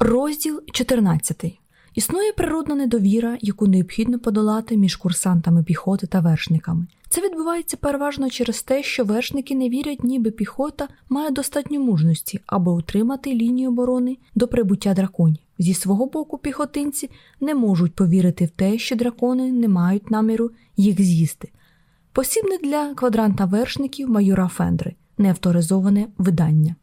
Розділ 14. Існує природна недовіра, яку необхідно подолати між курсантами піхоти та вершниками. Це відбувається переважно через те, що вершники не вірять, ніби піхота має достатньо мужності, аби утримати лінію оборони до прибуття драконів. Зі свого боку, піхотинці не можуть повірити в те, що дракони не мають наміру їх з'їсти. Посібне для квадранта вершників майора Фендри, неавторизоване видання.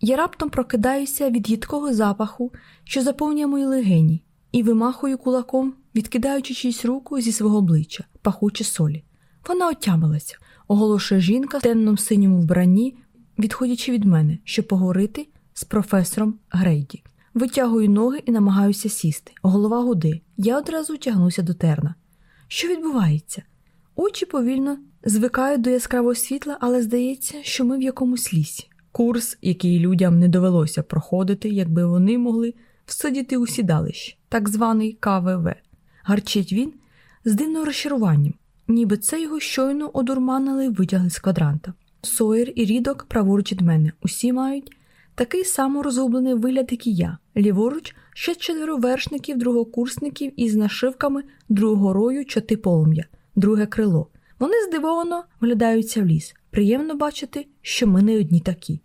Я раптом прокидаюся від їдкого запаху, що заповнює мої легені, і вимахую кулаком, відкидаючи чийсь руку зі свого обличчя, пахуче солі. Вона отямилася, оголошує жінка в темному синьому вбранні, відходячи від мене, щоб поговорити з професором Грейді. Витягую ноги і намагаюся сісти. Голова гуди. Я одразу тягнуся до терна. Що відбувається? Очі повільно звикають до яскравого світла, але здається, що ми в якомусь лісі. Курс, який людям не довелося проходити, якби вони могли всидіти у сідалищі, так званий КВВ. Гарчить він з дивним розчаруванням, ніби це його щойно одурманили і витягли з квадранта. Сойер і рідок праворуч від мене. Усі мають такий само розгублений вигляд, як і я. Ліворуч ще четверо вершників, другокурсників із нашивками другого рою чоти полум'я, друге крило. Вони здивовано вглядаються в ліс. Приємно бачити, що ми не одні такі.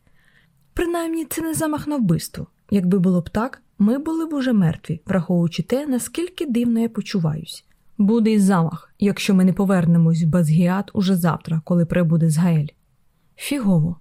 Принаймні, це не замах на вбивство. Якби було б так, ми були б уже мертві, враховуючи те, наскільки дивно я почуваюсь. Буде й замах, якщо ми не повернемось в Базгіат уже завтра, коли прибуде Згаель. Фігово.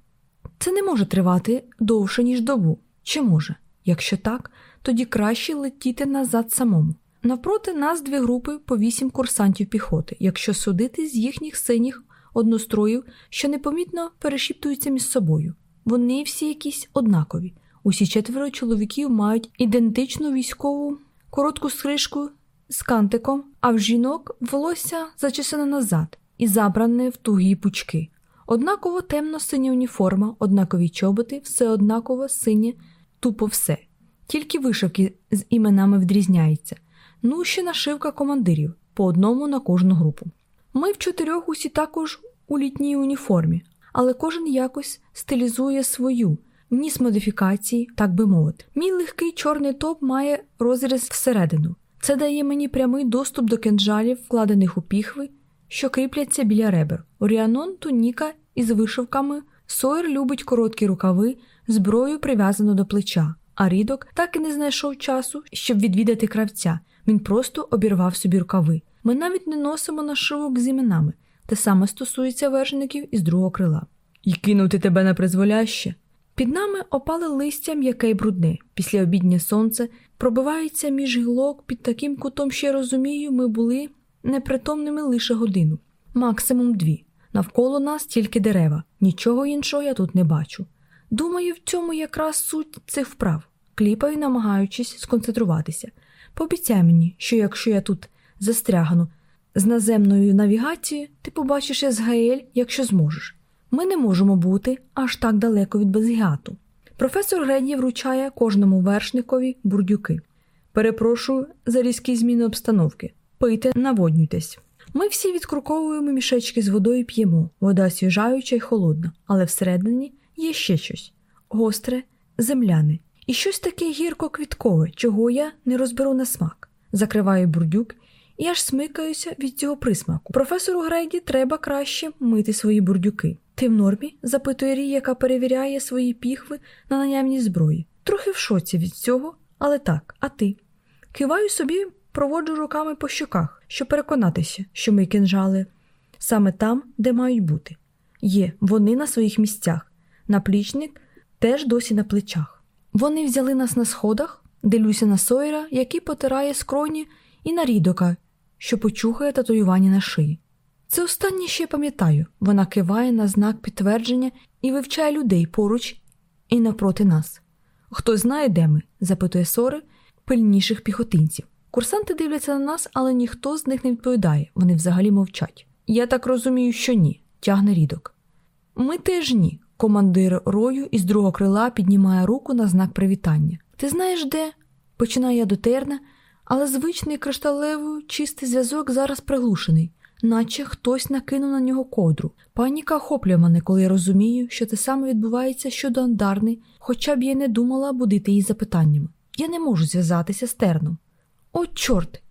Це не може тривати довше, ніж добу. Чи може? Якщо так, тоді краще летіти назад самому. Навпроти нас дві групи по вісім курсантів піхоти, якщо судити з їхніх синіх одностроїв, що непомітно перешіптуються між собою. Вони всі якісь однакові. Усі четверо чоловіків мають ідентичну військову коротку стрижку з кантиком, а в жінок волосся зачесане назад і забране в тугі пучки. Однаково темно синя уніформа, однакові чоботи, все однаково синє, тупо все. Тільки вишивки з іменами відрізняються. Ну, ще нашивка командирів по одному на кожну групу. Ми в чотирьох усі також у літній уніформі, але кожен якось стилізує свою, вніс модифікації, так би мовити. Мій легкий чорний топ має розріз всередину. Це дає мені прямий доступ до кинджалів, вкладених у піхви, що кріпляться біля ребер. Оріанон туніка із вишивками, Сойер любить короткі рукави, зброю прив'язану до плеча, а рідок так і не знайшов часу, щоб відвідати кравця. Він просто обірвав собі рукави. Ми навіть не носимо нашивок з іменами. Те саме стосується вершників із другого крила. І кинути тебе на призволяще. Під нами опали листя м'яке й брудне. Після обіднє сонце пробивається між гілок під таким кутом, я розумію, ми були непритомними лише годину, максимум дві. Навколо нас тільки дерева, нічого іншого я тут не бачу. Думаю, в цьому якраз суть цих вправ, кліпаю, намагаючись сконцентруватися. Пообіцяй мені, що якщо я тут застрягну з наземною навігацією, ти побачиш Езгаель, якщо зможеш. Ми не можемо бути аж так далеко від Безгіату. Професор Греді вручає кожному вершникові бурдюки. Перепрошую за різкі зміни обстановки. Пийте, наводнюйтесь. Ми всі відкруковуємо мішечки з водою і п'ємо, вода свіжаюча й холодна, але всередині є ще щось гостре, земляне, і щось таке гірко-квіткове, чого я не розберу на смак. Закриваю бурдюк і аж смикаюся від цього присмаку. Професору Грейді треба краще мити свої бурдюки. Ти в нормі? запитує Рі, яка перевіряє свої піхви на наявність зброї. Трохи в шоці від цього, але так, а ти? Киваю собі, проводжу руками по щоках, щоб переконатися, що ми кинжали саме там, де мають бути. Є, вони на своїх місцях, наплічник теж досі на плечах. Вони взяли нас на сходах, дивлюся на Сойера, який потирає скроні, і на рідока, що почухає татуювання на шиї. Це останнє ще пам'ятаю вона киває на знак підтвердження і вивчає людей поруч і навпроти нас. Хто знає, де ми? запитує Сори пильніших піхотинців. Курсанти дивляться на нас, але ніхто з них не відповідає, вони взагалі мовчать. Я так розумію, що ні, тягне рідок. Ми теж ні. Командир рою із другого крила піднімає руку на знак привітання. Ти знаєш де? Починаю я до терна, але звичний кришталевий чистий зв'язок зараз приглушений. наче хтось накинув на нього кодру. Паніка охоплює мене, коли я розумію, що те саме відбувається щодо Андарни, хоча б я не думала будити її запитаннями. Я не можу зв'язатися з терном. О, чорт!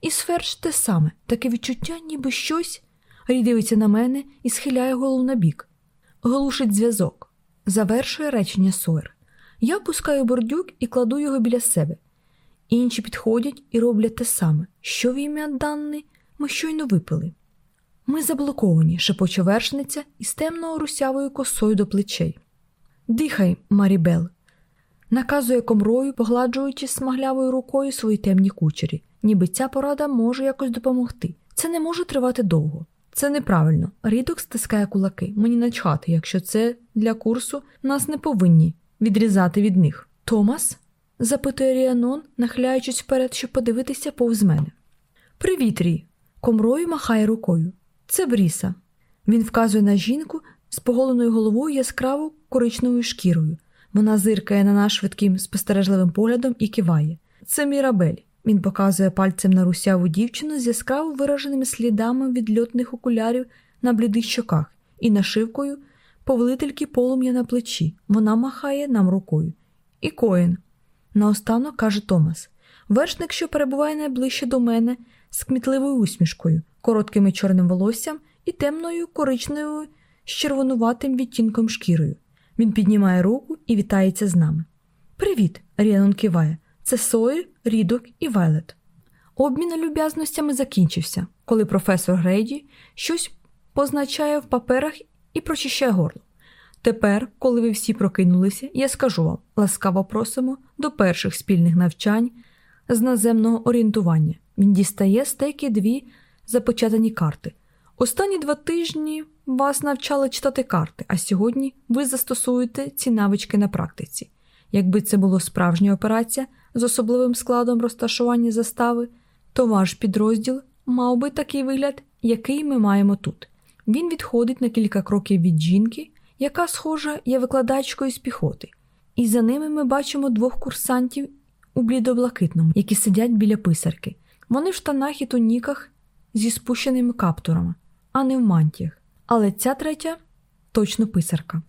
І сферш те саме, таке відчуття, ніби щось. Рі дивиться на мене і схиляє голову на бік. Глушить зв'язок. Завершує речення Сойер. Я опускаю бордюк і кладу його біля себе. Інші підходять і роблять те саме, що в ім'я Данни ми щойно випили. Ми заблоковані, шепоче вершниця із темною русявою косою до плечей. Дихай, Марібел, наказує комрою, погладжуючи смаглявою рукою свої темні кучері, ніби ця порада може якось допомогти. Це не може тривати довго. Це неправильно. Рідок стискає кулаки. Мені начхати, якщо це для курсу, нас не повинні відрізати від них. Томас? Запитує Ріанон, нахиляючись вперед, щоб подивитися повз мене. Привіт, Рі. Комрою махає рукою. Це Бріса. Він вказує на жінку з поголеною головою яскраво коричневою шкірою. Вона зиркає на нас швидким спостережливим поглядом і киває. Це Мірабель. Він показує пальцем на русяву дівчину з яскраво вираженими слідами відльотних окулярів на блідих щоках і нашивкою повелительки полум'я на плечі. Вона махає нам рукою. І коїн. Наостанок каже Томас. Вершник, що перебуває найближче до мене, з кмітливою усмішкою, коротким чорним волоссям і темною коричневою з червонуватим відтінком шкірою. Він піднімає руку і вітається з нами. Привіт! Ріанон киває. Це Сойер, Рідок і Вайлет. Обмін люб'язностями закінчився, коли професор Грейді щось позначає в паперах і прочищає горло. Тепер, коли ви всі прокинулися, я скажу вам ласкаво просимо до перших спільних навчань з наземного орієнтування. Він дістає стейки дві запечатані карти. Останні два тижні вас навчали читати карти, а сьогодні ви застосуєте ці навички на практиці. Якби це була справжня операція з особливим складом розташування застави, то ваш підрозділ мав би такий вигляд, який ми маємо тут. Він відходить на кілька кроків від жінки, яка, схожа, є викладачкою з піхоти, і за ними ми бачимо двох курсантів у блідоблакитному, які сидять біля писарки. Вони в штанах і тоніках зі спущеними каптурами, а не в мантіях. Але ця третя точно писарка.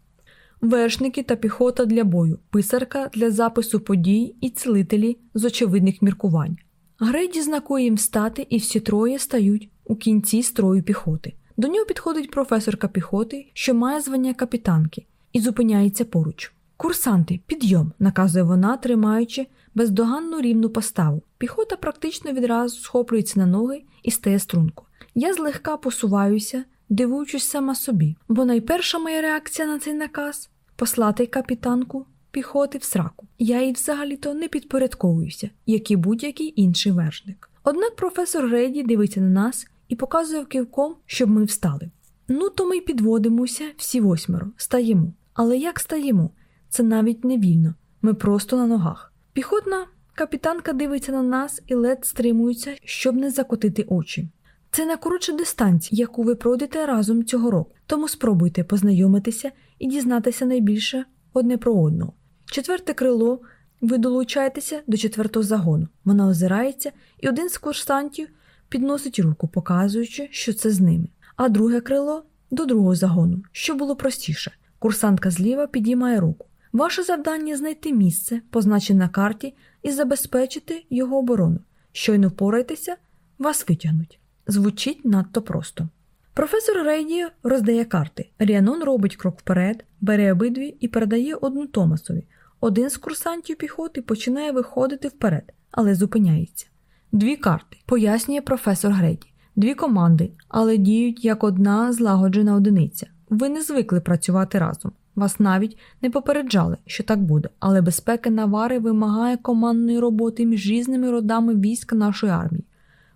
Вершники та піхота для бою, писарка для запису подій і цілителі з очевидних міркувань. Грейді знакує їм стати, і всі троє стають у кінці строю піхоти. До нього підходить професорка піхоти, що має звання капітанки, і зупиняється поруч. Курсанти, підйом, наказує вона, тримаючи бездоганну рівну поставу. Піхота практично відразу схоплюється на ноги і стає струнко. Я злегка посуваюся, дивуючись сама собі, бо найперша моя реакція на цей наказ послати капітанку піхоти в сраку. Я їй взагалі-то не підпорядковуюся, як і будь-який інший вершник. Однак професор Реді дивиться на нас і показує кивком, щоб ми встали. Ну, то ми підводимося всі восьмеро, стаємо. Але як стаємо? Це навіть не вільно, ми просто на ногах. Піхотна капітанка дивиться на нас і ледь стримується, щоб не закотити очі. Це найкоротша дистанція, яку ви пройдете разом цього року, тому спробуйте познайомитися і дізнатися найбільше одне про одного. Четверте крило, ви долучаєтеся до четвертого загону. Вона озирається, і один з курсантів підносить руку, показуючи, що це з ними, а друге крило до другого загону, що було простіше. Курсантка зліва підіймає руку. Ваше завдання знайти місце, позначене на карті, і забезпечити його оборону. Щойно впорайтеся, вас витягнуть. Звучить надто просто. Професор Рейді роздає карти. Ріанон робить крок вперед, бере обидві і передає одну Томасові. Один з курсантів піхоти починає виходити вперед, але зупиняється. Дві карти, пояснює професор Греді. Дві команди, але діють як одна злагоджена одиниця. Ви не звикли працювати разом. Вас навіть не попереджали, що так буде, але безпека Навари вимагає командної роботи між різними родами військ нашої армії.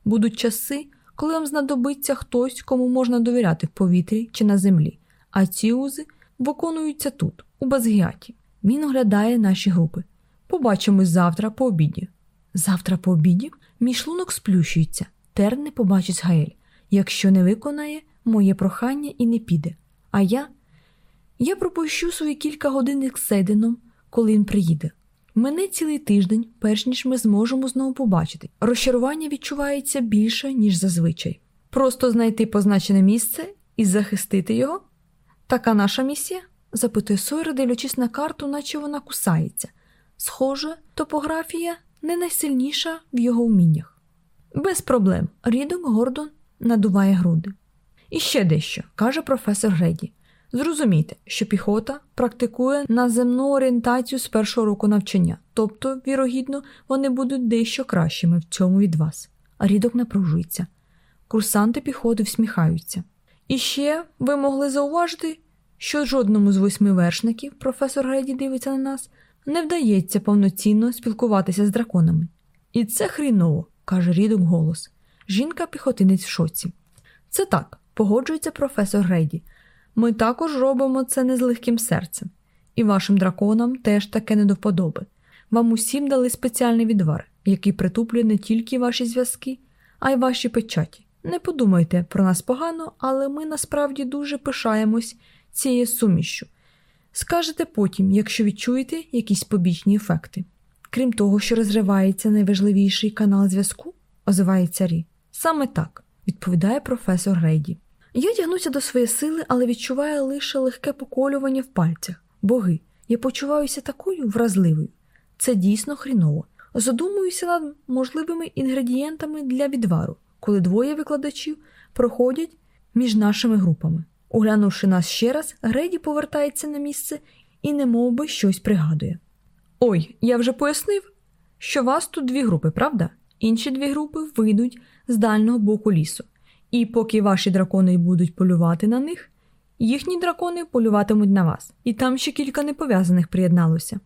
Будуть часи, коли вам знадобиться хтось, кому можна довіряти в повітрі чи на землі, а ці узи виконуються тут, у Базгіаті. Він оглядає наші групи. Побачимось завтра по обіді. Завтра по обіді мій шлунок сплющується, Терн не побачить Гаель, якщо не виконає моє прохання і не піде. А я Я пропущу свої кілька годин з Сейденом, коли він приїде. Мене цілий тиждень, перш ніж ми зможемо знову побачити. Розчарування відчувається більше, ніж зазвичай. Просто знайти позначене місце і захистити його? Така наша місія? запитує Сойер, дивлячись на карту, наче вона кусається. Схоже, топографія не найсильніша в його вміннях. Без проблем. Рідок Гордон надуває груди. І ще дещо, каже професор Греді. Зрозумійте, що піхота практикує наземну орієнтацію з першого року навчання, тобто, вірогідно, вони будуть дещо кращими в цьому від вас. Рідок напружується. Курсанти піхоти всміхаються. І ще ви могли зауважити, що жодному з восьми вершників, професор Греді дивиться на нас, не вдається повноцінно спілкуватися з драконами. І це хріново, каже рідок голос. Жінка піхотинець в шоці. Це так, погоджується професор Грейді. Ми також робимо це не з легким серцем, і вашим драконам теж таке не до вподоби. Вам усім дали спеціальний відвар, який притуплює не тільки ваші зв'язки, а й ваші печаті. Не подумайте про нас погано, але ми насправді дуже пишаємось цією сумішшю. Скажете потім, якщо відчуєте якісь побічні ефекти. Крім того, що розривається найважливіший канал зв'язку, озивається Рі. Саме так, відповідає професор Грейді. Я тягнуся до своєї сили, але відчуваю лише легке поколювання в пальцях. Боги, я почуваюся такою вразливою. Це дійсно хріново. Задумуюся над можливими інгредієнтами для відвару, коли двоє викладачів проходять між нашими групами. Оглянувши нас ще раз, Греді повертається на місце і немов би щось пригадує. Ой, я вже пояснив, що вас тут дві групи, правда? Інші дві групи вийдуть з дальнього боку лісу. І поки ваші дракони будуть полювати на них, їхні дракони полюватимуть на вас. І там ще кілька непов'язаних приєдналося.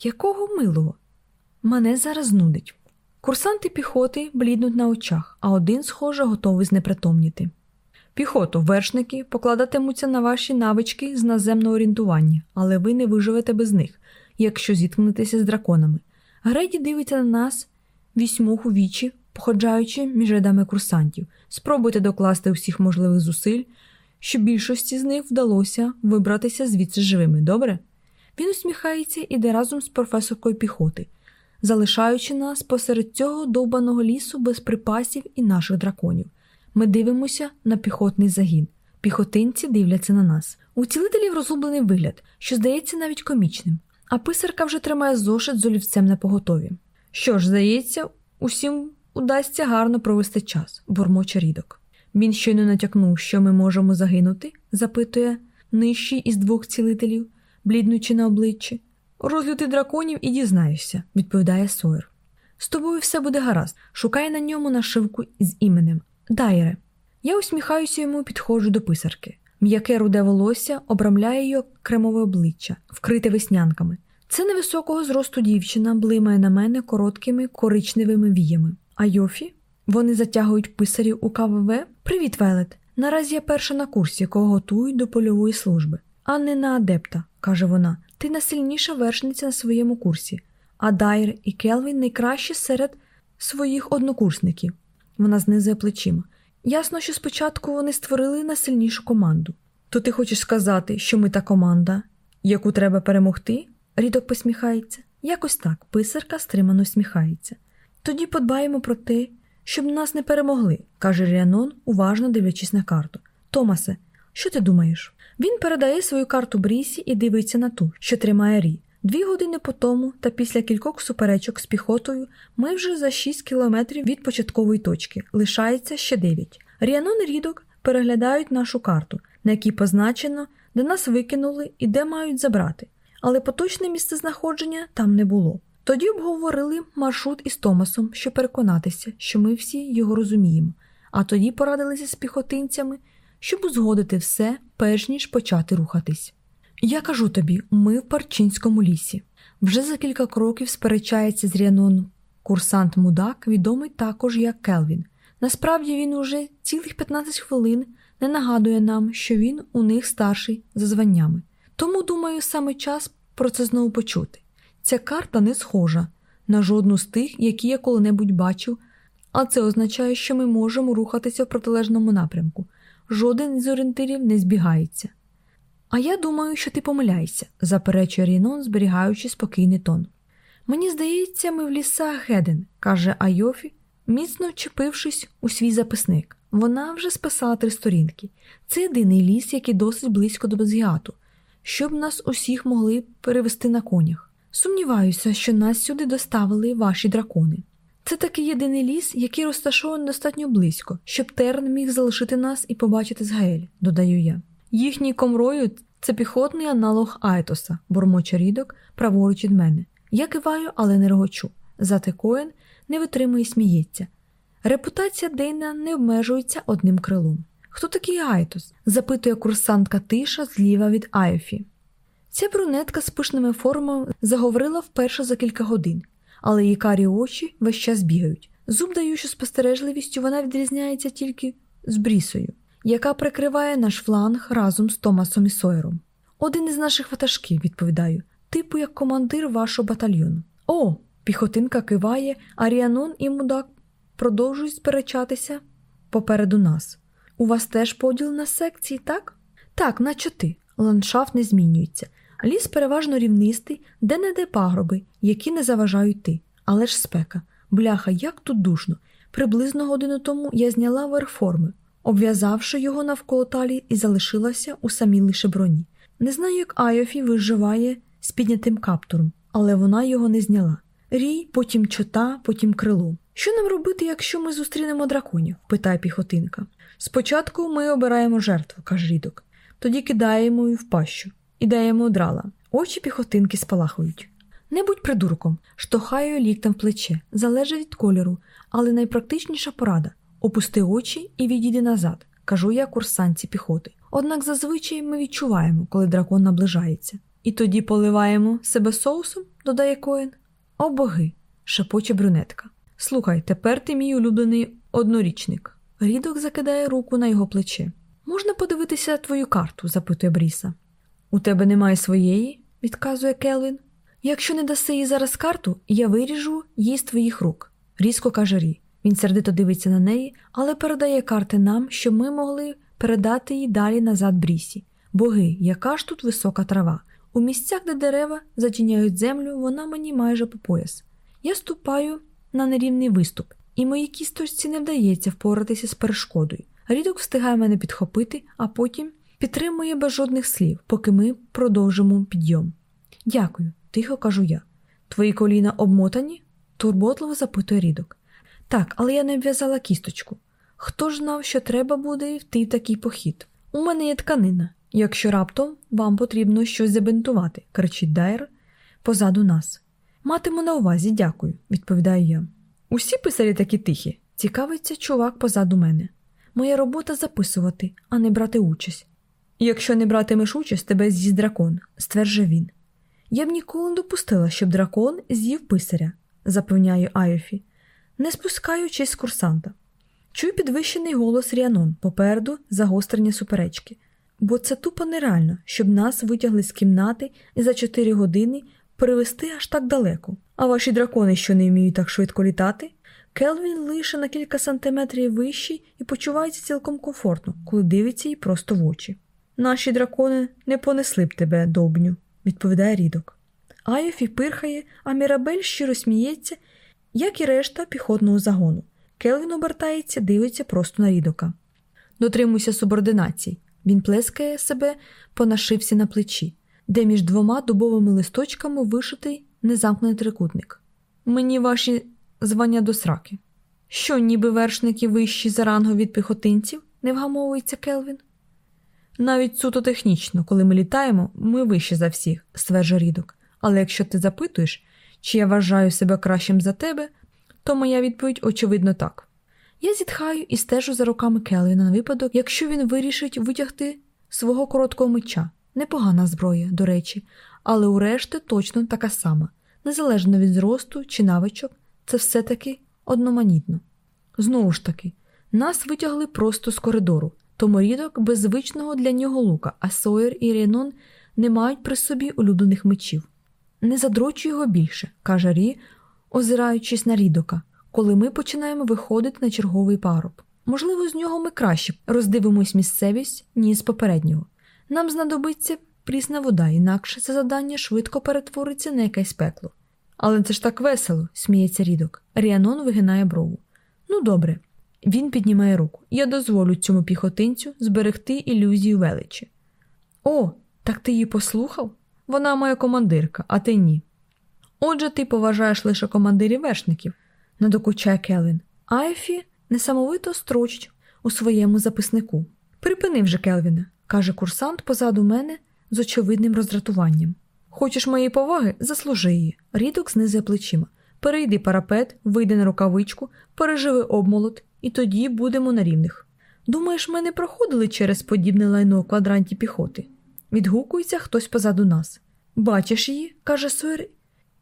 Якого милого? Мене зараз нудить. Курсанти піхоти бліднуть на очах, а один, схоже, готовий знепритомніти. Піхоту, вершники покладатимуться на ваші навички з наземного орієнтування, але ви не виживете без них, якщо зіткнетеся з драконами. Греді дивиться на нас вісьмох у вічі, походжаючи між рядами курсантів. Спробуйте докласти усіх можливих зусиль, щоб більшості з них вдалося вибратися звідси живими, добре? Він усміхається і йде разом з професоркою піхоти, залишаючи нас посеред цього довбаного лісу без припасів і наших драконів. Ми дивимося на піхотний загін. Піхотинці дивляться на нас. У цілителів розгублений вигляд, що здається навіть комічним, а писарка вже тримає зошит з олівцем на поготові. Що ж, здається, усім удасться гарно провести час, бурмоче рідок. Він щойно натякнув, що ми можемо загинути, запитує нижчий із двох цілителів, бліднучи на обличчі. Розлюти драконів і дізнаєшся, відповідає Сойер. З тобою все буде гаразд. Шукай на ньому нашивку з іменем Дайре. Я усміхаюся йому, підходжу до писарки. М'яке руде волосся обрамляє її кремове обличчя, вкрите веснянками. Це невисокого зросту дівчина блимає на мене короткими коричневими віями. А Йофі? Вони затягують писарів у КВВ? Привіт, Велет. Наразі я перша на курсі, якого готують до польової служби. А не на адепта, каже вона. Ти найсильніша вершниця на своєму курсі, а Дайр і Келвін найкращі серед своїх однокурсників. Вона знизує плечима. Ясно, що спочатку вони створили найсильнішу команду. То ти хочеш сказати, що ми та команда, яку треба перемогти? Рідок посміхається. Якось так, писарка стримано сміхається. Тоді подбаємо про те, щоб нас не перемогли, каже Ріанон, уважно дивлячись на карту. Томасе, що ти думаєш? Він передає свою карту Брісі і дивиться на ту, що тримає Рі. Дві години по тому та після кількох суперечок з піхотою ми вже за 6 кілометрів від початкової точки. Лишається ще 9. Ріанон і Рідок переглядають нашу карту, на якій позначено, де нас викинули і де мають забрати. Але поточне місце знаходження там не було. Тоді обговорили маршрут із Томасом, щоб переконатися, що ми всі його розуміємо, а тоді порадилися з піхотинцями, щоб узгодити все, перш ніж почати рухатись. Я кажу тобі, ми в Парчинському лісі. Вже за кілька кроків сперечається з Ріаноном. Курсант Мудак, відомий також як Келвін. Насправді він уже цілих 15 хвилин не нагадує нам, що він у них старший за званнями. Тому, думаю, саме час про це знову почути. Ця карта не схожа на жодну з тих, які я коли-небудь бачив, а це означає, що ми можемо рухатися в протилежному напрямку. Жоден з орієнтирів не збігається. А я думаю, що ти помиляєшся, заперечує Рінон, зберігаючи спокійний тон. Мені здається, ми в лісах Геден, каже Айофі, міцно чепившись у свій записник. Вона вже списала три сторінки. Це єдиний ліс, який досить близько до Безгіату, щоб нас усіх могли перевести на конях. Сумніваюся, що нас сюди доставили ваші дракони. Це такий єдиний ліс, який розташований достатньо близько, щоб Терн міг залишити нас і побачити Згаель, додаю я. Їхній комрою це піхотний аналог Айтоса, бурмоче рідок, праворуч від мене. Я киваю, але не регочу. Зате Коен не витримує і сміється. Репутація Дейна не обмежується одним крилом. Хто такий Айтос? запитує курсантка тиша зліва від Айфі. Ця брюнетка з пишними формами заговорила вперше за кілька годин, але її карі очі весь час бігають. Зуб даю, що спостережливістю вона відрізняється тільки з брісою, яка прикриває наш фланг разом з Томасом і Сойером. Один із наших ватажків, відповідаю, типу як командир вашого батальйону. О, піхотинка киває, а Ріанон і мудак продовжують сперечатися попереду нас. У вас теж поділ на секції, так? Так, наче ти. Ландшафт не змінюється. Ліс переважно рівнистий, де не де пагроби, які не заважають йти. Але ж спека. Бляха, як тут душно. Приблизно годину тому я зняла верх форми, обв'язавши його навколо талії і залишилася у самій лише броні. Не знаю, як Айофі виживає з піднятим каптуром, але вона його не зняла. Рій, потім чота, потім крило. Що нам робити, якщо ми зустрінемо драконів? питає піхотинка. Спочатку ми обираємо жертву, каже рідок, тоді кидаємо її в пащу і даємо драла. Очі піхотинки спалахують. Не будь придурком, штовхаю ліктем в плече, залежить від кольору, але найпрактичніша порада опусти очі і відійди назад, кажу я курсанці піхоти. Однак зазвичай ми відчуваємо, коли дракон наближається. І тоді поливаємо себе соусом, додає коін. О боги, шепоче брюнетка. Слухай, тепер ти мій улюблений однорічник. Рідок закидає руку на його плече. Можна подивитися твою карту? запитує Бріса. У тебе немає своєї, відказує Келвін. Якщо не даси їй зараз карту, я виріжу її з твоїх рук, різко каже Рі. Він сердито дивиться на неї, але передає карти нам, щоб ми могли передати її далі назад Брісі. Боги, яка ж тут висока трава. У місцях, де дерева затіняють землю, вона мені майже по пояс. Я ступаю на нерівний виступ, і моїй кісточці не вдається впоратися з перешкодою. Рідок встигає мене підхопити, а потім підтримує без жодних слів, поки ми продовжимо підйом. Дякую, тихо кажу я. Твої коліна обмотані? турботливо запитує рідок. Так, але я не обв'язала кісточку. Хто ж знав, що треба буде йти в такий похід? У мене є тканина. Якщо раптом вам потрібно щось забинтувати, кричить Дайр позаду нас. Матиму на увазі, дякую, відповідаю я. Усі писарі такі тихі, цікавиться чувак позаду мене. Моя робота записувати, а не брати участь. Якщо не братимеш участь, тебе з'їсть дракон, стверджує він. Я б ніколи не допустила, щоб дракон з'їв писаря, запевняю Айофі, не спускаючись з курсанта. Чую підвищений голос Ріанон попереду загострення суперечки, бо це тупо нереально, щоб нас витягли з кімнати і за чотири години перевести аж так далеко. А ваші дракони, що не вміють так швидко літати? Келвін лише на кілька сантиметрів вищий і почувається цілком комфортно, коли дивиться їй просто в очі. Наші дракони не понесли б тебе, довбню, відповідає рідок. Айофі пирхає, а Мірабель щиро сміється, як і решта піхотного загону. Келвін обертається, дивиться просто на рідока. Дотримуйся субординації. Він плескає себе по нашивці на плечі, де між двома дубовими листочками вишитий незамкнений трикутник. Мені ваші звання до сраки. Що, ніби вершники вищі за рангом від піхотинців, не вгамовується Келвін? Навіть суто технічно, коли ми літаємо, ми вищі за всіх, стверджує рідок. Але якщо ти запитуєш, чи я вважаю себе кращим за тебе, то моя відповідь очевидно так. Я зітхаю і стежу за руками Келвіна на випадок, якщо він вирішить витягти свого короткого меча. Непогана зброя, до речі, але у решти точно така сама, незалежно від зросту чи навичок, це все-таки одноманітно. Знову ж таки, нас витягли просто з коридору, тому рідок без звичного для нього лука, а Сойер і Рейнон не мають при собі улюблених мечів. Не задрочуй його більше, каже Рі, озираючись на рідока, коли ми починаємо виходити на черговий паруб. Можливо, з нього ми краще роздивимось місцевість, ніж з попереднього. Нам знадобиться прісна вода, інакше це завдання швидко перетвориться на якесь пекло. Але це ж так весело, сміється рідок. Ріанон вигинає брову. Ну добре, Він піднімає руку. Я дозволю цьому піхотинцю зберегти ілюзію величі. О, так ти її послухав? Вона моя командирка, а ти ні. Отже, ти поважаєш лише командирів вершників, надокучає Келвін. Айфі несамовито строчить у своєму записнику. Припини вже, Келвіне, каже курсант позаду мене з очевидним роздратуванням. Хочеш моєї поваги? Заслужи її. Рідок знизує плечима. Перейди парапет, вийди на рукавичку, переживи обмолот, і тоді будемо на рівних. Думаєш, ми не проходили через подібне лайно у квадранті піхоти? Відгукується хтось позаду нас. Бачиш її, каже Сойер,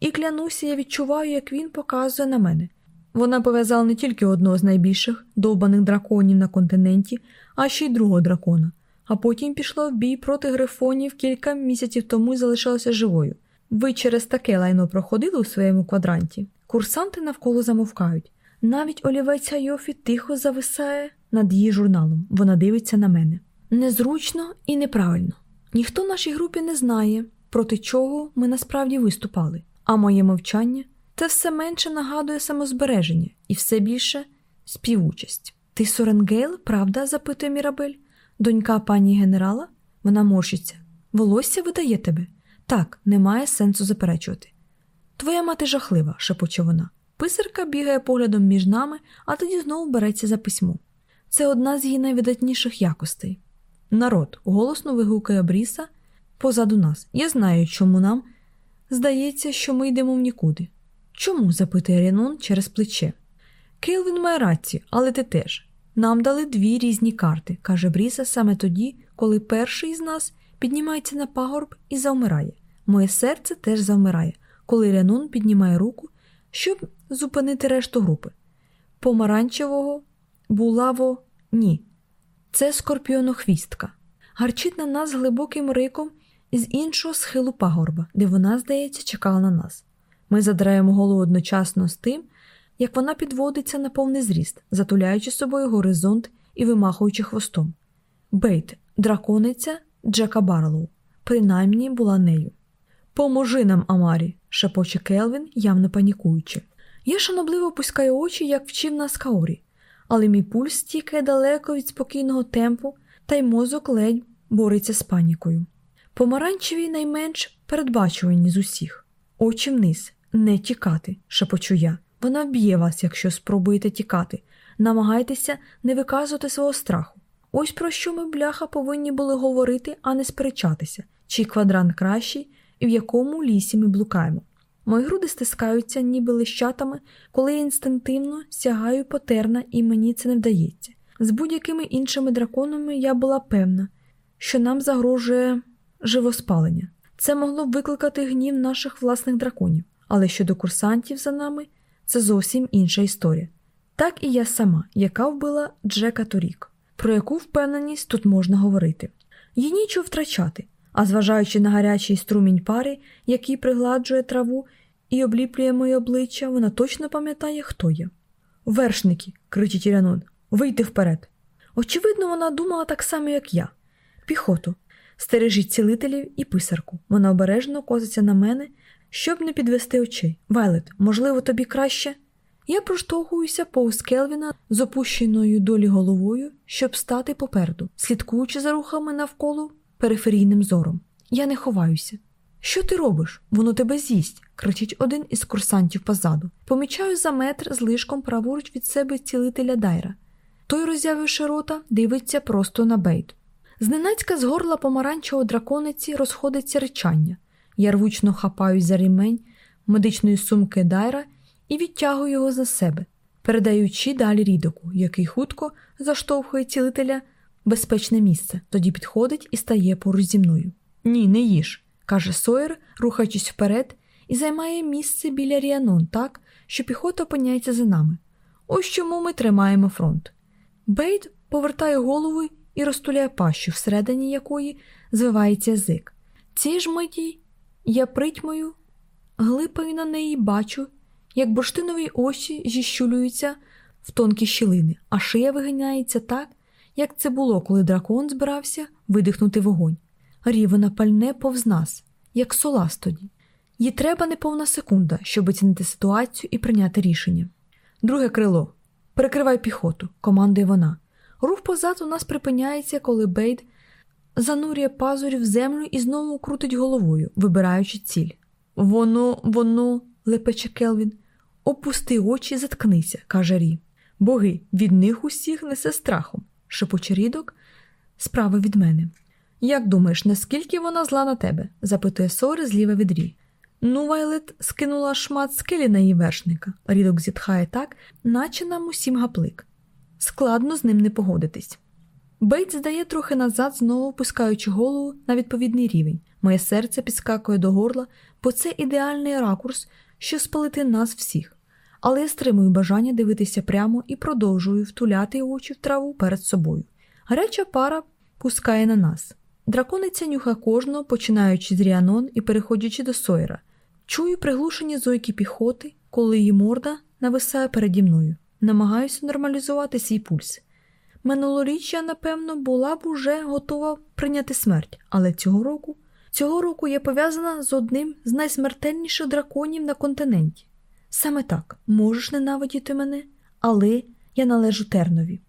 і клянуся, я відчуваю, як він показує на мене. Вона пов'язала не тільки одного з найбільших довбаних драконів на континенті, а ще й другого дракона, а потім пішла в бій проти грифонів кілька місяців тому і залишилася живою. Ви через таке лайно проходили у своєму квадранті. Курсанти навколо замовкають. Навіть олівець Айофі тихо зависає над її журналом. Вона дивиться на мене. Незручно і неправильно. Ніхто в нашій групі не знає, проти чого ми насправді виступали, а моє мовчання це все менше нагадує самозбереження і все більше співучасть. Ти Соренгейл, правда? запитує Мірабель. Донька пані генерала? Вона морщиться. Волосся видає тебе. Так, немає сенсу заперечувати. Твоя мати жахлива, шепоче вона. Писарка бігає поглядом між нами, а тоді знову береться за письмо. Це одна з її найвидатніших якостей. Народ голосно вигукає Бріса позаду нас. Я знаю, чому нам здається, що ми йдемо в нікуди. Чому? запитує Ренон через плече. Келвін має рацію, але ти теж. Нам дали дві різні карти, каже Бріса саме тоді, коли перший з нас піднімається на пагорб і завмирає. Моє серце теж завмирає, коли Ренон піднімає руку, щоб зупинити решту групи. Помаранчевого, булаво, ні. Це скорпіонохвістка. Гарчить на нас глибоким риком з іншого схилу пагорба, де вона, здається, чекала на нас. Ми задраємо голову одночасно з тим, як вона підводиться на повний зріст, затуляючи собою горизонт і вимахуючи хвостом. Бейт, дракониця Джека Барлоу, принаймні була нею. Поможи нам, Амарі, шепоче Келвін, явно панікуючи. Я шанобливо опускаю очі, як вчив нас Каорі, але мій пульс стікає далеко від спокійного темпу, та й мозок ледь бореться з панікою. Помаранчеві найменш передбачувані з усіх. Очі вниз, не тікати, шепочу я. Вона вб'є вас, якщо спробуєте тікати. Намагайтеся не виказувати свого страху. Ось про що ми, бляха, повинні були говорити, а не сперечатися, чий квадрант кращий і в якому лісі ми блукаємо. Мої груди стискаються, ніби лищатами, коли я інстинктивно сягаю потерна, і мені це не вдається. З будь-якими іншими драконами я була певна, що нам загрожує живоспалення. Це могло б викликати гнів наших власних драконів, але щодо курсантів за нами це зовсім інша історія. Так і я сама, яка вбила Джека торік, про яку впевненість тут можна говорити. Їй нічого втрачати, а зважаючи на гарячий струмінь пари, який пригладжує траву і обліплює моє обличчя, вона точно пам'ятає, хто я. Вершники, кричить Ірянон, вийти вперед. Очевидно, вона думала так само, як я. Піхоту, стережіть цілителів і писарку. Вона обережно козиться на мене, щоб не підвести очей. Вайлет, можливо, тобі краще? Я проштовхуюся повз Келвіна з опущеною долі головою, щоб стати попереду, слідкуючи за рухами навколо периферійним зором. Я не ховаюся. Що ти робиш? Воно тебе з'їсть, кричить один із курсантів позаду. Помічаю за метр з лишком праворуч від себе цілителя Дайра. Той, роззявивши рота, дивиться просто на Бейд. Зненацька з горла помаранчевого дракониці розходиться гарчання. Я рвучно хапаюсь за рімень медичної сумки Дайра і відтягую його за себе, передаючи далі рідоку, який хутко заштовхує цілителя безпечне місце, тоді підходить і стає поруч зі мною. Ні, не їж, каже Сойер, рухаючись вперед, і займає місце біля Ріанон так, що піхота опиняється за нами. Ось чому ми тримаємо фронт. Бейт повертає голову і розтуляє пащу, всередині якої звивається язик. Ці ж миті я притьмою, глипаю на неї бачу, як бурштинові очі зіщулюються в тонкі щілини, а шия вигинається так, як це було, коли дракон збирався видихнути вогонь. Рівена пальне повз нас, як солас тоді. Їй треба неповна секунда, щоб оцінити ситуацію і прийняти рішення. Друге крило. Перекривай піхоту, командує вона. Рух позаду нас припиняється, коли Бейд занурює пазурі в землю і знову крутить головою, вибираючи ціль. Воно, воно, лепече Келвін. Опусти очі, заткнися, каже Рі. Боги, від них усіх несе страхом, шепоче рідок, справа від мене. Як думаєш, наскільки вона зла на тебе? запитує Сори зліва від Рі. Ну, Вайлет скинула шмат скелі на її вершника. Рідок зітхає так, наче нам усім гаплик. Складно з ним не погодитись. Бейт здає трохи назад, знову опускаючи голову на відповідний рівень. Моє серце підскакує до горла, бо це ідеальний ракурс, що спалити нас всіх. Але я стримую бажання дивитися прямо і продовжую втуляти очі в траву перед собою. Гаряча пара пускає на нас. Дракониця нюха кожного, починаючи з Ріанон і переходячи до Сойера. Чую приглушені зойки піхоти, коли її морда нависає переді мною. Намагаюся нормалізувати свій пульс. Минулоріч я, напевно, була б уже готова прийняти смерть, але цього року цього року я пов'язана з одним з найсмертельніших драконів на континенті. Саме так можеш ненавидіти мене, але я належу тернові.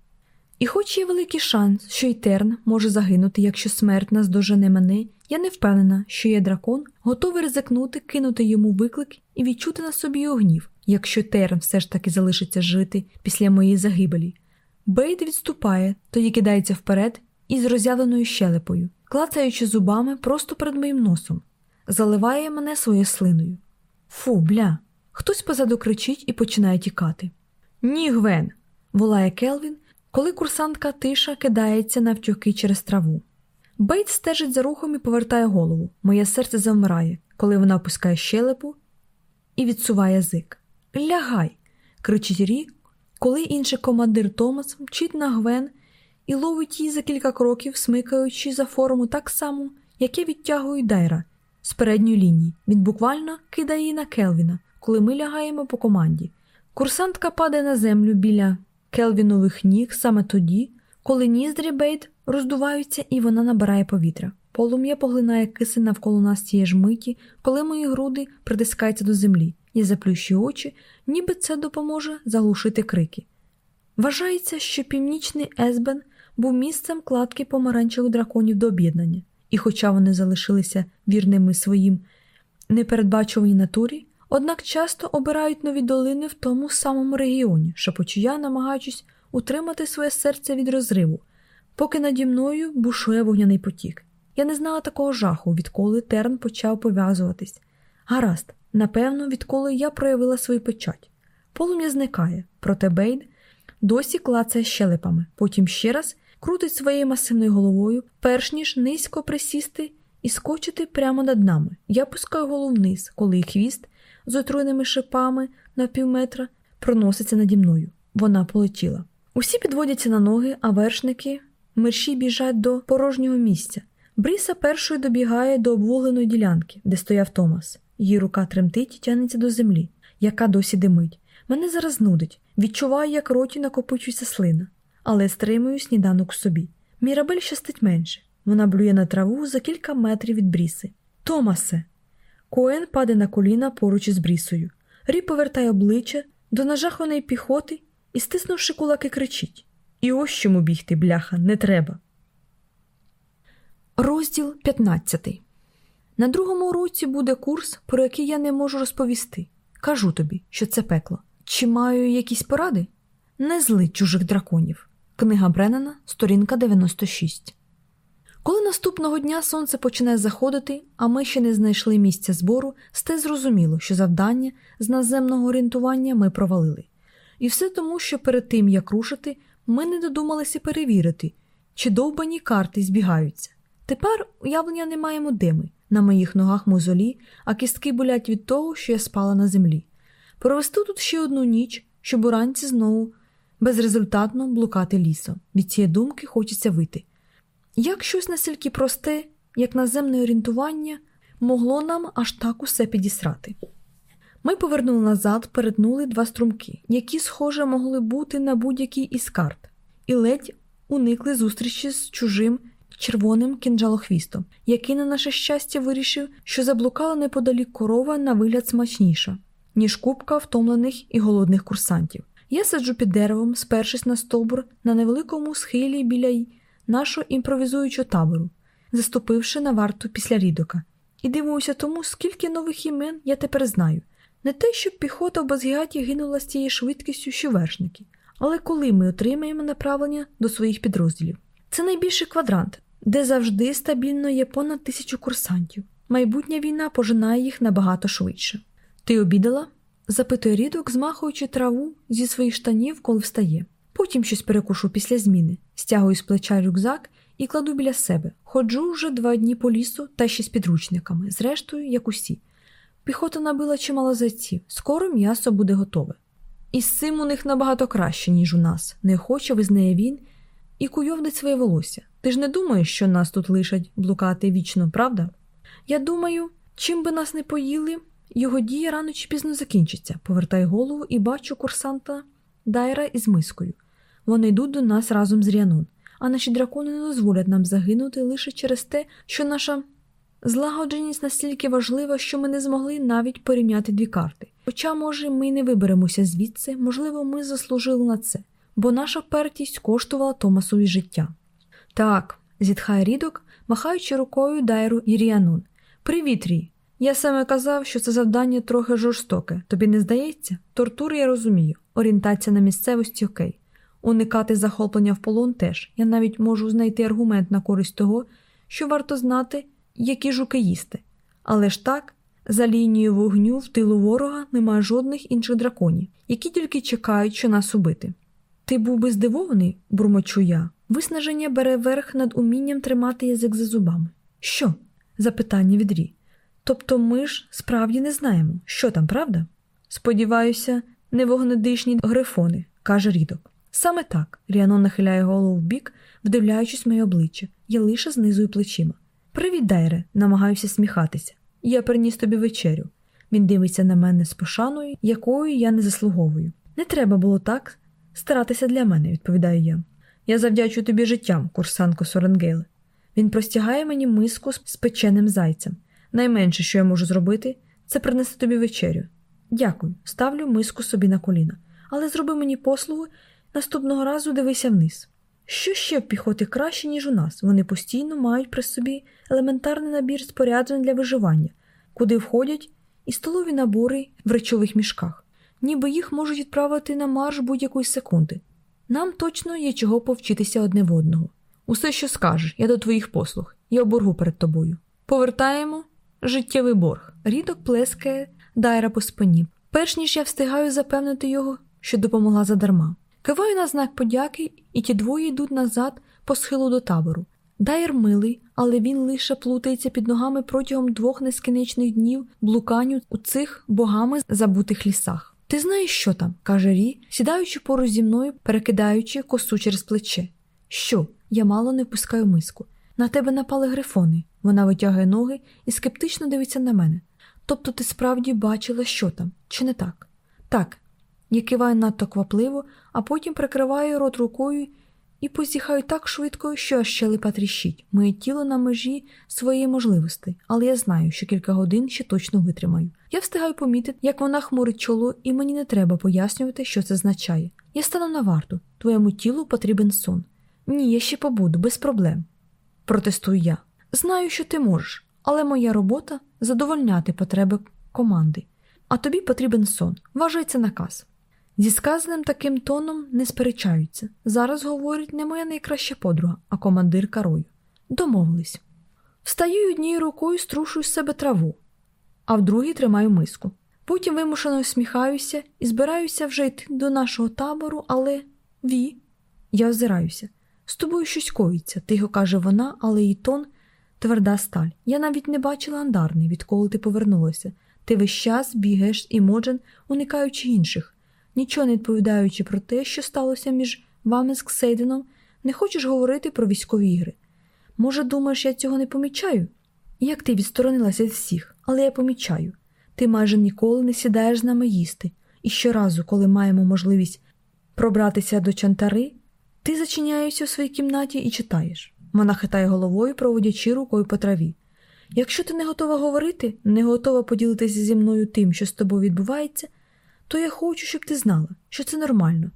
І хоч є великий шанс, що й терн може загинути, якщо смерть наздожене мене, я не впевнена, що є дракон, готовий ризикнути, кинути йому виклик і відчути на собі його гнів, якщо терн все ж таки залишиться жити після моєї загибелі. Бейд відступає, тоді кидається вперед із роз'явленою щелепою, клацаючи зубами просто перед моїм носом, заливає мене своєю слиною. Фу, бля. Хтось позаду кричить і починає тікати. Ні, Гвен. волає Келвін, коли курсантка тиша кидається навтюки через траву. Бейт стежить за рухом і повертає голову. Моє серце завмирає, коли вона опускає щелепу і відсуває язик. Лягай. кричить Рі, коли інший командир Томас мчить на Гвен і ловить її за кілька кроків, смикаючи за форму так само, як я відтягую Дайра з передньої лінії. Він буквально кидає її на Келвіна, коли ми лягаємо по команді. Курсантка падає на землю біля Келвінових ніг саме тоді, коли ніздрі Бейт роздуваються і вона набирає повітря. Полум'я поглинає кисень навколо нас тієї ж миті, коли мої груди притискаються до землі. Я заплющую очі, ніби це допоможе заглушити крики. Вважається, що північний Есбен був місцем кладки помаранчевих драконів до об'єднання, і, хоча вони залишилися вірними своїм непередбачуваній натурі, однак часто обирають нові долини в тому самому регіоні, шепочу намагаючись утримати своє серце від розриву, поки наді мною бушує вогняний потік. Я не знала такого жаху, відколи терн почав пов'язуватись. Гаразд, напевно, відколи я проявила свою печать. Полум'я зникає, проте Бейд досі клацає щелепами, потім ще раз крутить своєю масивною головою, перш ніж низько присісти і скочити прямо над нами. Я пускаю голову вниз, коли хвіст з отруєними шипами на півметра проноситься наді мною. Вона полетіла. Усі підводяться на ноги, а вершники мерші біжать до порожнього місця. Бріса першою добігає до обвугленої ділянки, де стояв Томас. Її рука тремтить і тянеться до землі, яка досі димить. Мене зараз нудить. Відчуваю, як роті накопичується слина, але стримую сніданок собі. Мірабель щастить менше. Вона блює на траву за кілька метрів від бріси. Томасе. Коен паде на коліна поруч із брісою. Рі повертає обличчя до нажаханої піхоти і, стиснувши кулаки, кричить І ось чому бігти, бляха, не треба. Розділ 15 На другому уроці буде курс, про який я не можу розповісти. Кажу тобі, що це пекло. Чи маю якісь поради? Не зли чужих драконів. Книга Бреннана, сторінка 96. Коли наступного дня сонце починає заходити, а ми ще не знайшли місця збору, сте зрозуміло, що завдання з наземного орієнтування ми провалили. І все тому, що перед тим, як рушити, ми не додумалися перевірити, чи довбані карти збігаються. Тепер уявлення не маємо де ми. На моїх ногах мозолі, а кістки болять від того, що я спала на землі. Провести тут ще одну ніч, щоб уранці знову безрезультатно блукати лісом. Від цієї думки хочеться вити. Як щось настільки просте, як наземне орієнтування, могло нам аж так усе підісрати. Ми повернули назад, перетнули два струмки, які, схоже, могли бути на будь-який із карт, і ледь уникли зустрічі з чужим червоним кінджалохвістом, який, на наше щастя, вирішив, що заблукала неподалік корова на вигляд смачніша, ніж купка втомлених і голодних курсантів. Я сиджу під деревом, спершись на стовбур на невеликому схилі біля нашого імпровізуючого табору, заступивши на варту після рідока, і дивуюся тому, скільки нових імен я тепер знаю. Не те, щоб піхота в Базгіаті гинула з тією швидкістю, що вершники, але коли ми отримаємо направлення до своїх підрозділів. Це найбільший квадрант, де завжди стабільно є понад тисячу курсантів. Майбутня війна пожинає їх набагато швидше. Ти обідала? запитує рідок, змахуючи траву зі своїх штанів, коли встає. Потім щось перекушу після зміни, стягую з плеча рюкзак і кладу біля себе. Ходжу вже два дні по лісу та ще з підручниками, зрештою, як усі. Піхота набила чимало зайців, скоро м'ясо буде готове. І з цим у них набагато краще, ніж у нас, неохоче визнає він і куйовдить своє волосся. Ти ж не думаєш, що нас тут лишать блукати вічно, правда? Я думаю, чим би нас не поїли, його дія рано чи пізно закінчиться. Повертаю голову і бачу курсанта Дайра із мискою. Вони йдуть до нас разом з Ріанон, а наші дракони не дозволять нам загинути лише через те, що наша злагодженість настільки важлива, що ми не змогли навіть порівняти дві карти. Хоча, може, ми не виберемося звідси, можливо, ми заслужили на це, бо наша пертість коштувала Томасові життя. Так, зітхає рідок, махаючи рукою Дайру і Ріанун. Привіт, Рі! Я саме казав, що це завдання трохи жорстоке. Тобі не здається? Тортур я розумію, орієнтація на місцевості окей. Уникати захоплення в полон теж. Я навіть можу знайти аргумент на користь того, що варто знати, які жуки їсти. Але ж так, за лінією вогню в тилу ворога немає жодних інших драконів, які тільки чекають, що нас убити. Ти був би здивований, бурмочу я. Виснаження бере верх над умінням тримати язик за зубами. Що? запитання від Рі. Тобто ми ж справді не знаємо, що там, правда? Сподіваюся, не вогнедишні грифони, каже рідок. Саме так, Ріанон нахиляє голову в бік, вдивляючись моє обличчя, я лише знизую плечима. Привіт, Дайре, намагаюся сміхатися. Я приніс тобі вечерю. Він дивиться на мене з пошаною, якою я не заслуговую. Не треба було так старатися для мене, відповідаю я. Я завдячу тобі життям, курсанко Соренгейле. Він простягає мені миску з печеним зайцем. Найменше, що я можу зробити, це принести тобі вечерю. Дякую, ставлю миску собі на коліна. Але зроби мені послугу, наступного разу дивися вниз. Що ще в піхоти краще, ніж у нас? Вони постійно мають при собі елементарний набір споряджень для виживання, куди входять і столові набори в речових мішках, ніби їх можуть відправити на марш будь-якої секунди. Нам точно є чого повчитися одне в одного. Усе, що скажеш, я до твоїх послуг, я оборгу перед тобою. Повертаємо життєвий борг. Рідок плескає дайра по спині, перш ніж я встигаю запевнити його, що допомогла задарма. Киваю на знак подяки, і ті двоє йдуть назад по схилу до табору. Дайр милий, але він лише плутається під ногами протягом двох нескінченних днів блуканню у цих богами забутих лісах. Ти знаєш, що там? каже Рі, сідаючи поруч зі мною, перекидаючи косу через плече. Що? Я мало не пускаю миску. На тебе напали грифони. Вона витягує ноги і скептично дивиться на мене. Тобто ти справді бачила, що там, чи не так? Так. Я киваю надто квапливо, а потім прикриваю рот рукою і позіхаю так швидко, що аж щелепа тріщить. Моє тіло на межі своєї можливості, але я знаю, що кілька годин ще точно витримаю. Я встигаю помітити, як вона хмурить чоло, і мені не треба пояснювати, що це означає. Я стану на варту, твоєму тілу потрібен сон. Ні, я ще побуду, без проблем. Протестую я. Знаю, що ти можеш, але моя робота задовольняти потреби команди, а тобі потрібен сон. Вважай це наказ. Зі сказаним таким тоном не сперечаються. Зараз говорить не моя найкраща подруга, а командир карою. Домовились. Встаю однією рукою, струшую з себе траву, а в другій тримаю миску. Потім вимушено усміхаюся і збираюся вже йти до нашого табору, але ві. Я озираюся. З тобою щось коїться, тихо каже вона, але її тон тверда сталь. Я навіть не бачила андарний, відколи ти повернулася. Ти весь час бігаєш і моджен, уникаючи інших, нічого не відповідаючи про те, що сталося між вами з Ксейденом, не хочеш говорити про військові ігри. Може, думаєш, я цього не помічаю? Як ти відсторонилася від всіх, але я помічаю. Ти майже ніколи не сідаєш з нами їсти, і щоразу, коли маємо можливість пробратися до чантари, ти зачиняєшся у своїй кімнаті і читаєш. Вона хитає головою, проводячи рукою по траві. Якщо ти не готова говорити, не готова поділитися зі мною тим, що з тобою відбувається, то я хочу, щоб ти знала, що це нормально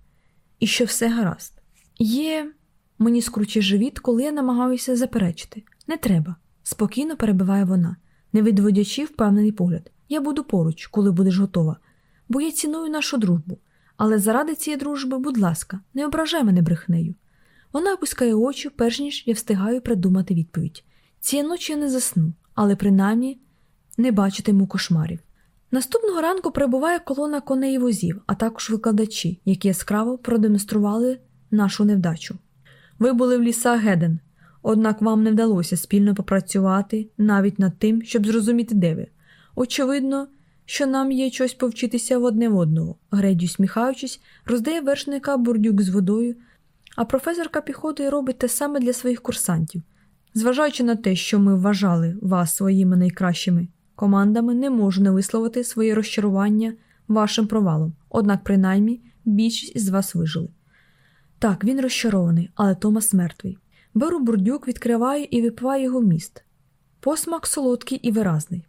і що все гаразд. Є, мені скручує живіт, коли я намагаюся заперечити. Не треба, спокійно перебиває вона, не відводячи впевнений погляд. Я буду поруч, коли будеш готова, бо я ціную нашу дружбу. Але заради цієї дружби, будь ласка, не ображай мене брехнею. Вона опускає очі, перш ніж я встигаю придумати відповідь. Цієї ночі я не засну, але принаймні не бачитиму кошмарів. Наступного ранку прибуває колона коней і возів, а також викладачі, які яскраво продемонстрували нашу невдачу. Ви були в лісах Геден, однак вам не вдалося спільно попрацювати навіть над тим, щоб зрозуміти, де ви. Очевидно, що нам є щось повчитися в одне в одного. Греді, усміхаючись, роздає вершника бурдюк з водою, а професорка піхоти робить те саме для своїх курсантів. Зважаючи на те, що ми вважали вас своїми найкращими командами, не можу не висловити своє розчарування вашим провалом, однак, принаймні, більшість з вас вижили. Так, він розчарований, але Томас мертвий. Беру бурдюк, відкриваю і випиваю його міст. Посмак солодкий і виразний.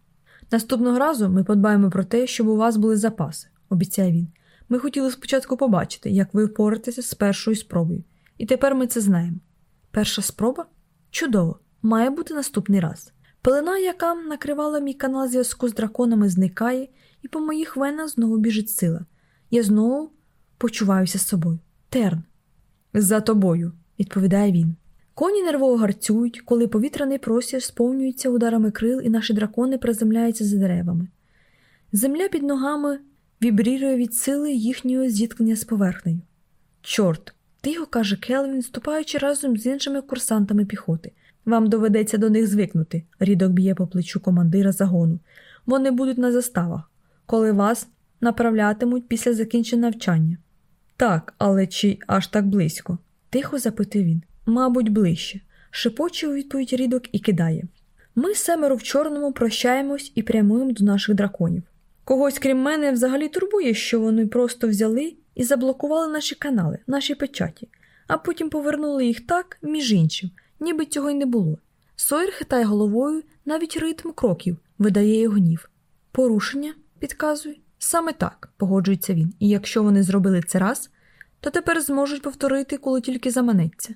Наступного разу ми подбаємо про те, щоб у вас були запаси, обіцяє він. Ми хотіли спочатку побачити, як ви впораєтеся з першою спробою, і тепер ми це знаємо. Перша спроба? Чудово, має бути наступний раз. Пелена, яка накривала мій канал зв'язку з драконами, зникає, і по моїх венах знову біжить сила. Я знову почуваюся з собою. Терн. За тобою, відповідає він. Коні нервово гарцюють, коли повітряний простір сповнюється ударами крил, і наші дракони приземляються за деревами. Земля під ногами вібрірує від сили їхнього зіткнення з поверхнею. Чорт, тихо каже Келвін, ступаючи разом з іншими курсантами піхоти. Вам доведеться до них звикнути, рідок б'є по плечу командира загону. Вони будуть на заставах, коли вас направлятимуть після закінчення навчання. Так, але чи аж так близько? тихо запитує він. Мабуть, ближче. Шепоче у відповідь рідок і кидає. Ми семеро в чорному прощаємось і прямуємо до наших драконів. Когось, крім мене, взагалі турбує, що вони просто взяли і заблокували наші канали, наші печаті, а потім повернули їх так, між іншим, ніби цього й не було. Сойер хитає головою, навіть ритм кроків видає його гнів. Порушення, підказує, саме так, погоджується він, і якщо вони зробили це раз, то тепер зможуть повторити, коли тільки заманеться.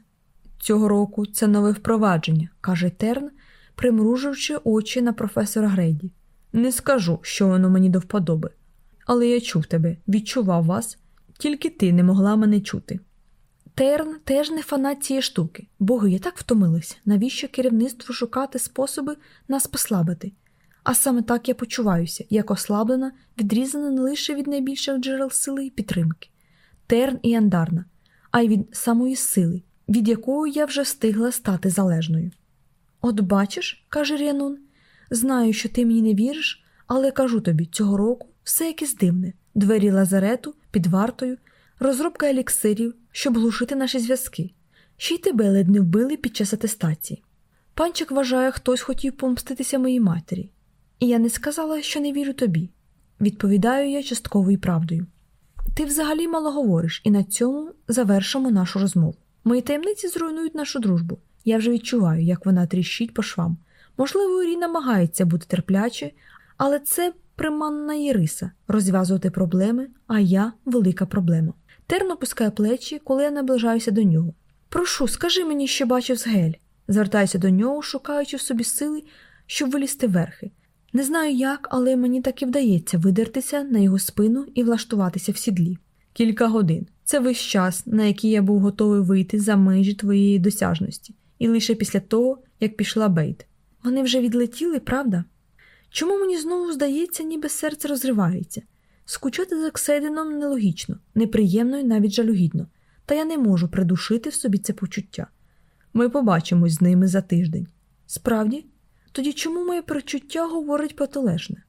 Цього року це нове впровадження, каже Терн, примруживши очі на професора Грейді. Не скажу, що воно мені до вподоби, але я чув тебе, відчував вас, тільки ти не могла мене чути. Терн теж не фанат цієї штуки. Боги, я так втомилась, навіщо керівництву шукати способи нас послабити? А саме так я почуваюся, як ослаблена, відрізана не лише від найбільших джерел сили і підтримки, терн і андарна, а й від самої сили, від якої я вже встигла стати залежною. От бачиш, каже Ріанун, знаю, що ти мені не віриш, але кажу тобі, цього року все якесь дивне двері лазарету під вартою, розробка еліксирів, щоб глушити наші зв'язки. Ще й тебе ледь не вбили під час атестації. Панчик вважає, хтось хотів помститися моїй матері, і я не сказала, що не вірю тобі. Відповідаю я частковою правдою. Ти взагалі мало говориш, і на цьому завершимо нашу розмову. Мої таємниці зруйнують нашу дружбу. Я вже відчуваю, як вона тріщить по швам. Можливо, Рі намагається бути терпляче, але це приманна Єриса розв'язувати проблеми, а я велика проблема. Терн опускає плечі, коли я наближаюся до нього. Прошу, скажи мені, що бачив з гель. Звертаюся до нього, шукаючи в собі сили, щоб вилізти верхи. Не знаю як, але мені так і вдається видертися на його спину і влаштуватися в сідлі. Кілька годин. Це весь час, на який я був готовий вийти за межі твоєї досяжності, і лише після того, як пішла Бейт. Вони вже відлетіли, правда? Чому мені знову здається, ніби серце розривається? Скучати за Ксейденом нелогічно, неприємно і навіть жалюгідно, та я не можу придушити в собі це почуття. Ми побачимось з ними за тиждень. Справді, тоді чому моє прочуття говорить протилежне?